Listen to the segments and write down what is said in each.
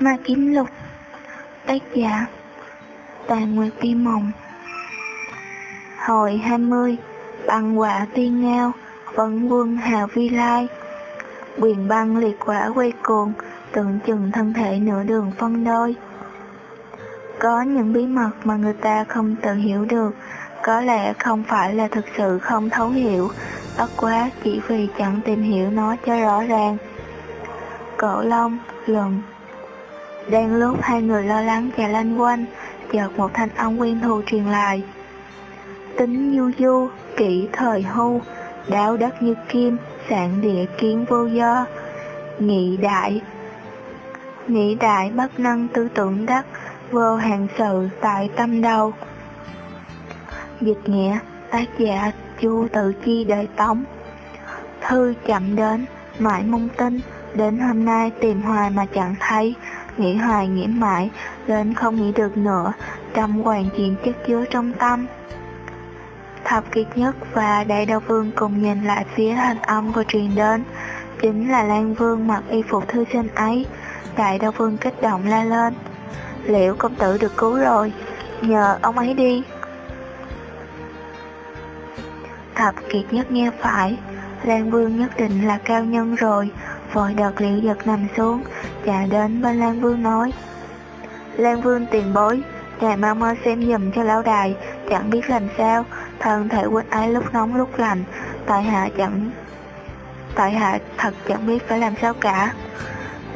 Ma Kiếm Lục Tác giả Tàn Nguyệt Vi Mộng. Hồi 20 bằng quả tiên ngao Vẫn quân Hào Vi Lai. Quyền băng liệt quả quay cuồng Tượng chừng thân thể nửa đường phân đôi. Có những bí mật mà người ta không tự hiểu được Có lẽ không phải là thực sự không thấu hiểu Bất quá chỉ vì chẳng tìm hiểu nó cho rõ ràng. Cổ Long, Luận đang lúc hai người lo lắng và lanh quanh, chợt một thanh âm quen thuộc truyền lại. Tính du du, kỹ thời hưu, đáo đất như kim, sạn địa kiến vô do. Nghị đại Nghị đại bất năng tư tưởng đất, vô hàng sự tại tâm đầu. Dịch nghĩa, tác giả chu tự chi đời tống. Thư chậm đến, mãi mong tin, đến hôm nay tìm hoài mà chẳng thấy, nghĩ hoài nghĩ mãi, đến không nghĩ được nữa, trăm hoàn chuyện chất chứa trong tâm. Thập kiệt nhất và đại đao vương cùng nhìn lại phía thanh âm vừa truyền đến, chính là Lan Vương mặc y phục thư sinh ấy. Đại đao vương kích động la lên, liệu công tử được cứu rồi, nhờ ông ấy đi. Thập kiệt nhất nghe phải, Lan Vương nhất định là cao nhân rồi, vội đợt liệu giật nằm xuống, chạy đến bên Lan Vương nói. Lan Vương tiền bối, ngài mau mau xem giùm cho lão đài, chẳng biết làm sao, thân thể huynh ấy lúc nóng lúc lạnh, tại hạ chẳng... Tại hạ thật chẳng biết phải làm sao cả.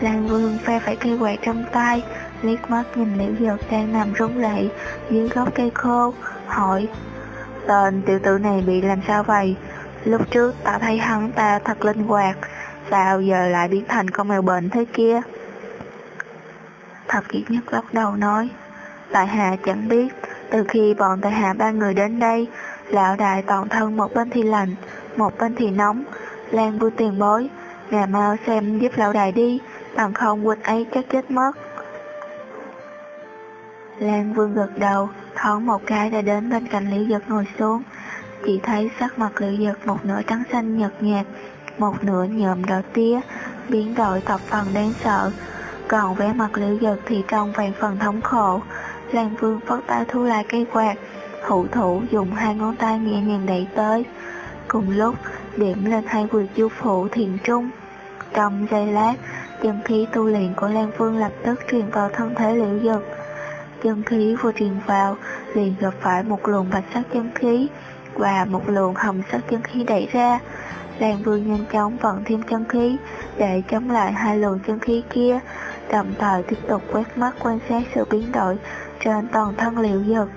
Lan Vương phe phải cây quạt trong tay, liếc mắt nhìn liễu Dược đang nằm rúng lệ dưới gốc cây khô, hỏi Tên tiểu tử này bị làm sao vậy? Lúc trước ta thấy hắn ta thật linh hoạt, sao giờ lại biến thành con mèo bệnh thế kia? Thập kiệt nhất lắc đầu nói, tại hạ chẳng biết, từ khi bọn tại hạ ba người đến đây, lão đại toàn thân một bên thì lạnh, một bên thì nóng, Lan vui tiền bối, ngài mau xem giúp lão đại đi, bằng không huynh ấy chắc chết mất. Lan Vương gật đầu, thoáng một cái đã đến bên cạnh Liễu Giật ngồi xuống. Chỉ thấy sắc mặt Liễu Giật một nửa trắng xanh nhợt nhạt, một nửa nhợm đỏ tía, biến đổi thập phần đáng sợ. Còn vẻ mặt Liễu Giật thì trong vài phần thống khổ. Lan Vương phất tay thu lại cây quạt, hữu thủ dùng hai ngón tay nhẹ nhàng đẩy tới. Cùng lúc, điểm lên hai quyệt du phụ thiền trung. Trong giây lát, chân khí tu luyện của Lan Vương lập tức truyền vào thân thể Liễu Giật chân khí vừa truyền vào liền gặp phải một luồng bạch sắc chân khí và một luồng hồng sắc chân khí đẩy ra. Lan Vương nhanh chóng vận thêm chân khí để chống lại hai luồng chân khí kia, đồng thời tiếp tục quét mắt quan sát sự biến đổi trên toàn thân liệu Dực.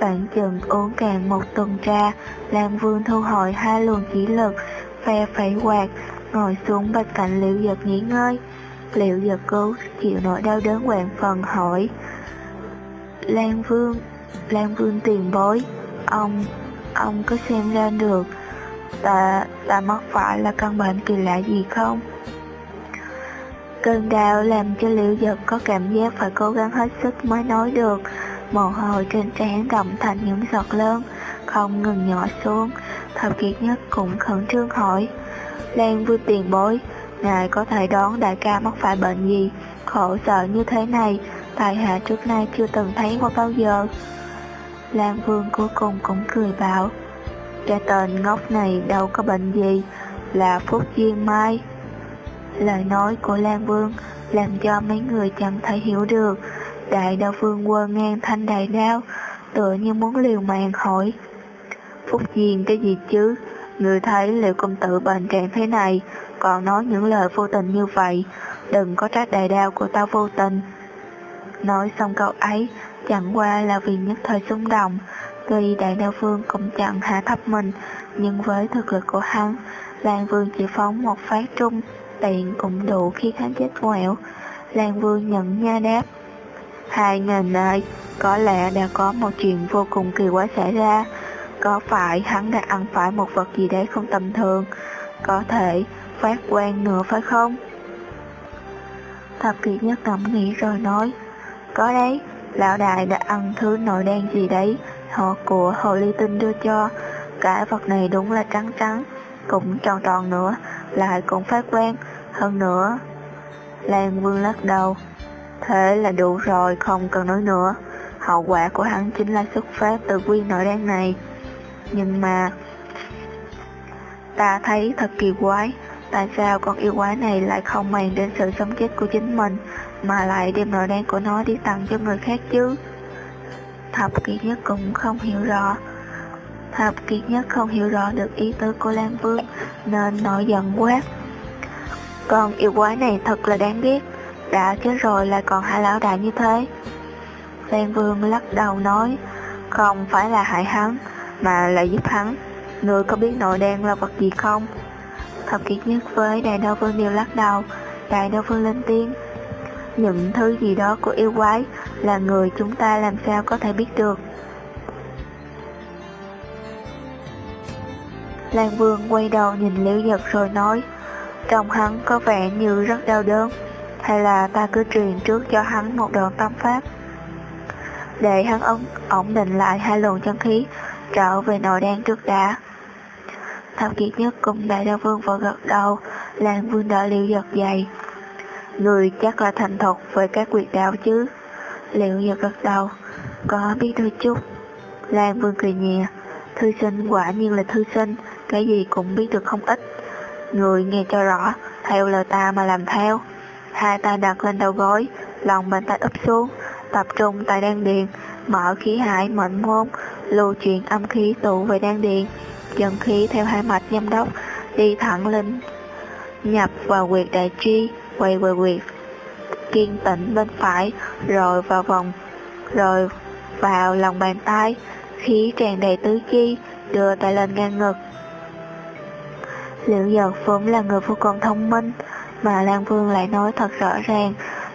Bạn chừng uống càng một tuần trà, Lan Vương thu hồi hai luồng chỉ lực, phe phẩy quạt, ngồi xuống bên cạnh liệu Dực nghỉ ngơi. Liệu Dực cứu chịu nỗi đau đớn quạn phần hỏi Lan Vương, Lan Vương tiền bối, ông, ông có xem ra được ta, ta mắc phải là căn bệnh kỳ lạ gì không? Cơn đau làm cho liễu giật có cảm giác phải cố gắng hết sức mới nói được, mồ hôi trên trán động thành những giọt lớn, không ngừng nhỏ xuống, thập kiệt nhất cũng khẩn trương hỏi. Lan vui tiền bối, ngài có thể đoán đại ca mắc phải bệnh gì, khổ sở như thế này, tại hạ trước nay chưa từng thấy qua bao giờ. Lan Vương cuối cùng cũng cười bảo, cái tên ngốc này đâu có bệnh gì, là Phúc Duyên Mai. Lời nói của Lan Vương làm cho mấy người chẳng thể hiểu được. Đại Đạo vương quơ ngang thanh đại đao, tựa như muốn liều mạng hỏi. Phúc Duyên cái gì chứ? Người thấy liệu công tử bệnh trạng thế này, còn nói những lời vô tình như vậy, đừng có trách đại đao của tao vô tình. Nói xong câu ấy, chẳng qua là vì nhất thời xung động, tuy đại đao vương cũng chẳng hạ thấp mình, nhưng với thực lực của hắn, Lan Vương chỉ phóng một phát trung, tiện cũng đủ khi hắn chết ngoẹo. Lan Vương nhận nha đáp. Hai nghìn ơi, có lẽ đã có một chuyện vô cùng kỳ quái xảy ra. Có phải hắn đã ăn phải một vật gì đấy không tầm thường? Có thể phát quan nữa phải không? Thập kiệt nhất ngẫm nghĩ rồi nói. Có đấy, lão đại đã ăn thứ nội đen gì đấy, họ của hồ ly tinh đưa cho. Cả vật này đúng là trắng trắng, cũng tròn tròn nữa, lại cũng phát quen, hơn nữa. Lan Vương lắc đầu, Thế là đủ rồi, không cần nói nữa. Hậu quả của hắn chính là xuất phát từ quy nội đen này. Nhưng mà... Ta thấy thật kỳ quái, tại sao con yêu quái này lại không màng đến sự sống chết của chính mình, mà lại đem nội đen của nó đi tặng cho người khác chứ? Thập kiệt nhất cũng không hiểu rõ. Thập kiệt nhất không hiểu rõ được ý tứ của Lan Vương, nên nổi giận quát. Con yêu quái này thật là đáng ghét, đã chết rồi lại còn hại lão đại như thế. Lan Vương lắc đầu nói, không phải là hại hắn, mà là giúp hắn. Người có biết nội đen là vật gì không? Thập kiệt nhất với đại đô vương đều lắc đầu, đại đô vương lên tiếng. Những thứ gì đó của yêu quái là người chúng ta làm sao có thể biết được. Lan Vương quay đầu nhìn Liễu Giật rồi nói, trong hắn có vẻ như rất đau đớn, hay là ta cứ truyền trước cho hắn một đoạn tâm pháp. Để hắn ổn, ổn định lại hai luồng chân khí, trở về nội đen trước đã. Thập kiệt nhất cùng đại đa vương vội gật đầu, Lan Vương đỡ Liễu Giật dày. Người chắc là thành thục về các quyệt đạo chứ. liệu giờ gật đầu, có biết đôi chút. Lan Vương cười nhẹ, thư sinh quả nhiên là thư sinh, cái gì cũng biết được không ít. Người nghe cho rõ, theo lời ta mà làm theo. Hai tay đặt lên đầu gối, lòng bàn tay úp xuống, tập trung tại đan điền, mở khí hải mệnh môn, lưu chuyển âm khí tụ về đan điền, dần khí theo hai mạch nhâm đốc, đi thẳng lên, nhập vào quyệt đại tri, quay về quyệt kiên tĩnh bên phải, rồi vào vòng, rồi vào lòng bàn tay, khí tràn đầy tứ chi, đưa tay lên ngang ngực, Liệu giật vốn là người vô cùng thông minh, mà Lan Vương lại nói thật rõ ràng,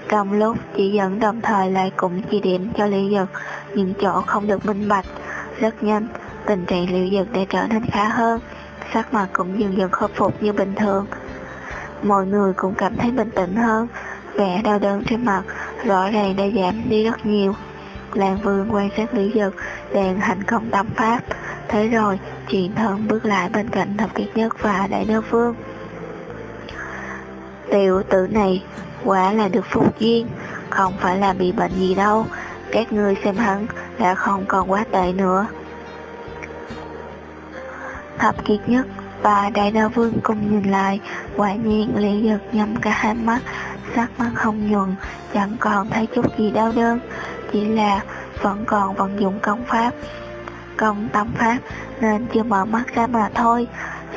trong lúc chỉ dẫn đồng thời lại cũng chỉ điểm cho Liệu giật những chỗ không được minh bạch. Rất nhanh, tình trạng Liệu giật đã trở nên khá hơn, sắc mặt cũng dần dần khôi phục như bình thường. Mọi người cũng cảm thấy bình tĩnh hơn, vẻ đau đớn trên mặt rõ ràng đã giảm đi rất nhiều. Lan Vương quan sát Lý Dực đang hành công tâm pháp, Thế rồi, chuyện thân bước lại bên cạnh thập kiệt nhất và đại đô vương. Tiểu tử này, quả là được phúc duyên, không phải là bị bệnh gì đâu, các ngươi xem hắn đã không còn quá tệ nữa. Thập kiệt nhất và đại đa vương cùng nhìn lại, quả nhiên lý giật nhắm cả hai mắt, sắc mắt không nhuận, chẳng còn thấy chút gì đau đớn, chỉ là vẫn còn vận dụng công pháp, công tâm pháp nên chưa mở mắt ra mà thôi.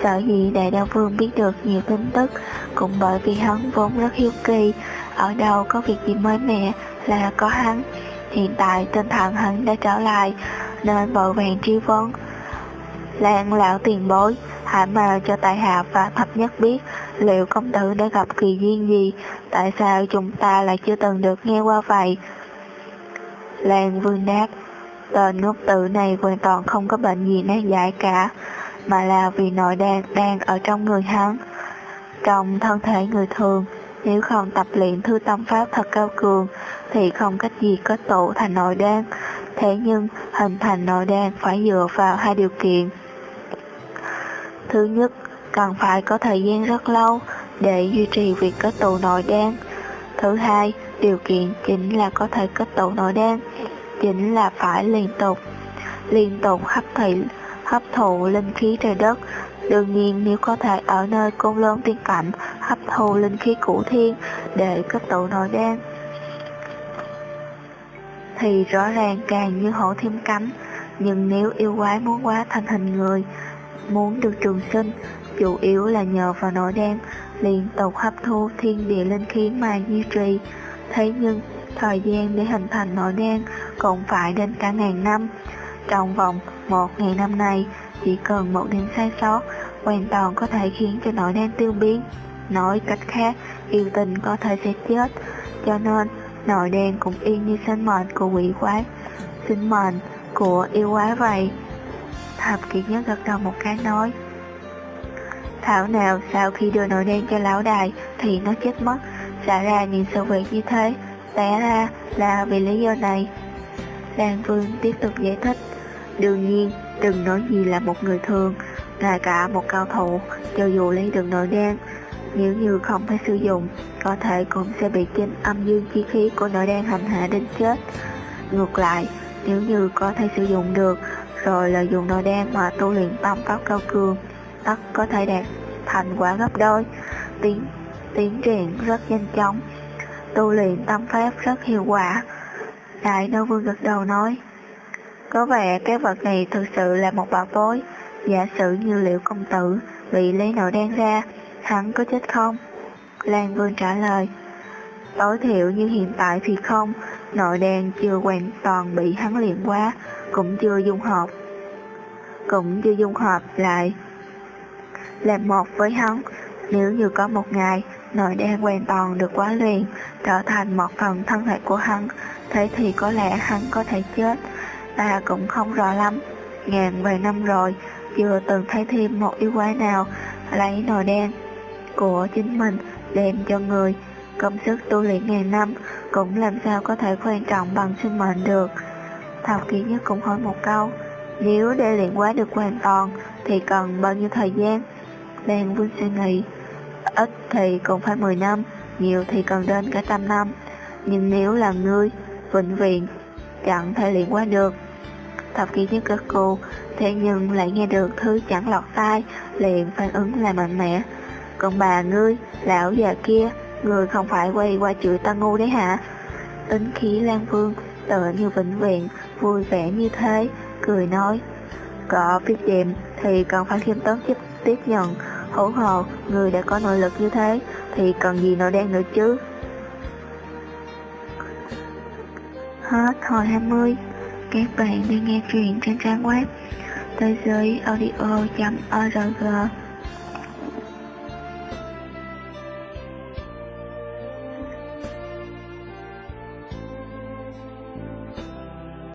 Sợ gì đại đao vương biết được nhiều tin tức, cũng bởi vì hắn vốn rất hiếu kỳ, ở đâu có việc gì mới mẻ là có hắn. Hiện tại tinh thần hắn đã trở lại, nên vội vàng truy vấn. Làng lão tiền bối, hãy mà cho tại hạ và thập nhất biết liệu công tử đã gặp kỳ duyên gì, tại sao chúng ta lại chưa từng được nghe qua vậy. Lan vương đáp, Tên ngốc tử này hoàn toàn không có bệnh gì nan giải cả, mà là vì nội đan đang ở trong người hắn. Trong thân thể người thường, nếu không tập luyện thư tâm pháp thật cao cường, thì không cách gì kết tụ thành nội đan. Thế nhưng, hình thành nội đan phải dựa vào hai điều kiện. Thứ nhất, cần phải có thời gian rất lâu để duy trì việc kết tụ nội đan. Thứ hai, điều kiện chính là có thể kết tụ nội đan chính là phải liên tục liên tục hấp thị hấp thụ linh khí trời đất đương nhiên nếu có thể ở nơi côn lôn tiên cảnh hấp thụ linh khí cửu thiên để kết tụ nội đen thì rõ ràng càng như hổ thêm cánh nhưng nếu yêu quái muốn quá thành hình người muốn được trường sinh chủ yếu là nhờ vào nội đen liên tục hấp thu thiên địa linh khí mà duy trì thế nhưng thời gian để hình thành nội đen cũng phải đến cả ngàn năm. Trong vòng một ngàn năm này, chỉ cần một điểm sai sót, hoàn toàn có thể khiến cho nội đen tiêu biến. Nói cách khác, yêu tình có thể sẽ chết, cho nên nội đen cũng y như sinh mệnh của quỷ quái, sinh mệnh của yêu quái vậy. Thầm kiệt nhớ gật đầu một cái nói, Thảo nào sau khi đưa nồi đen cho lão đài thì nó chết mất, Xả ra những sự việc như thế, té ra là vì lý do này. Lan Vương tiếp tục giải thích, đương nhiên đừng nói gì là một người thường, ngay cả một cao thủ, cho dù lấy được nồi đen, nếu như không thể sử dụng, có thể cũng sẽ bị chính âm dương chi khí của nồi đen hành hạ đến chết. Ngược lại, nếu như có thể sử dụng được, rồi lợi dụng nội đan mà tu luyện tâm pháp cao cường, tất có thể đạt thành quả gấp đôi, tiến tiến triển rất nhanh chóng, tu luyện tâm pháp rất hiệu quả. Đại Nô Vương gật đầu nói, có vẻ cái vật này thực sự là một bảo bối, giả sử như liệu công tử bị lấy nội đen ra, hắn có chết không? Lan Vương trả lời, tối thiểu như hiện tại thì không, nội đen chưa hoàn toàn bị hắn luyện quá, cũng chưa dung hợp. Cũng chưa dung hợp lại. Làm một với hắn, nếu như có một ngày, nội đen hoàn toàn được quá luyện, trở thành một phần thân thể của hắn, thế thì có lẽ hắn có thể chết. Ta cũng không rõ lắm, ngàn vài năm rồi, chưa từng thấy thêm một yêu quái nào lấy nồi đen của chính mình đem cho người công sức tu luyện ngàn năm cũng làm sao có thể quan trọng bằng sinh mệnh được. Thập ký nhất cũng hỏi một câu nếu để luyện quá được hoàn toàn thì cần bao nhiêu thời gian? Đan Vương suy nghĩ ít thì cũng phải 10 năm nhiều thì cần đến cả trăm năm. Nhưng nếu là ngươi vĩnh viễn chẳng thể luyện quá được. Thập ký nhất cực cù thế nhưng lại nghe được thứ chẳng lọt tai, liền phản ứng là mạnh mẽ. Còn bà ngươi, lão già kia, người không phải quay qua chửi ta ngu đấy hả? Tính khí Lan Vương, tựa như vĩnh viện, vui vẻ như thế, cười nói. Có biết điểm thì còn phải khiêm tốn tiếp tiếp nhận, hổ hồ, người đã có nội lực như thế, thì cần gì nội đen nữa chứ? Hết hồi 20 Các bạn đang nghe truyện trên trang web thế giới audio.org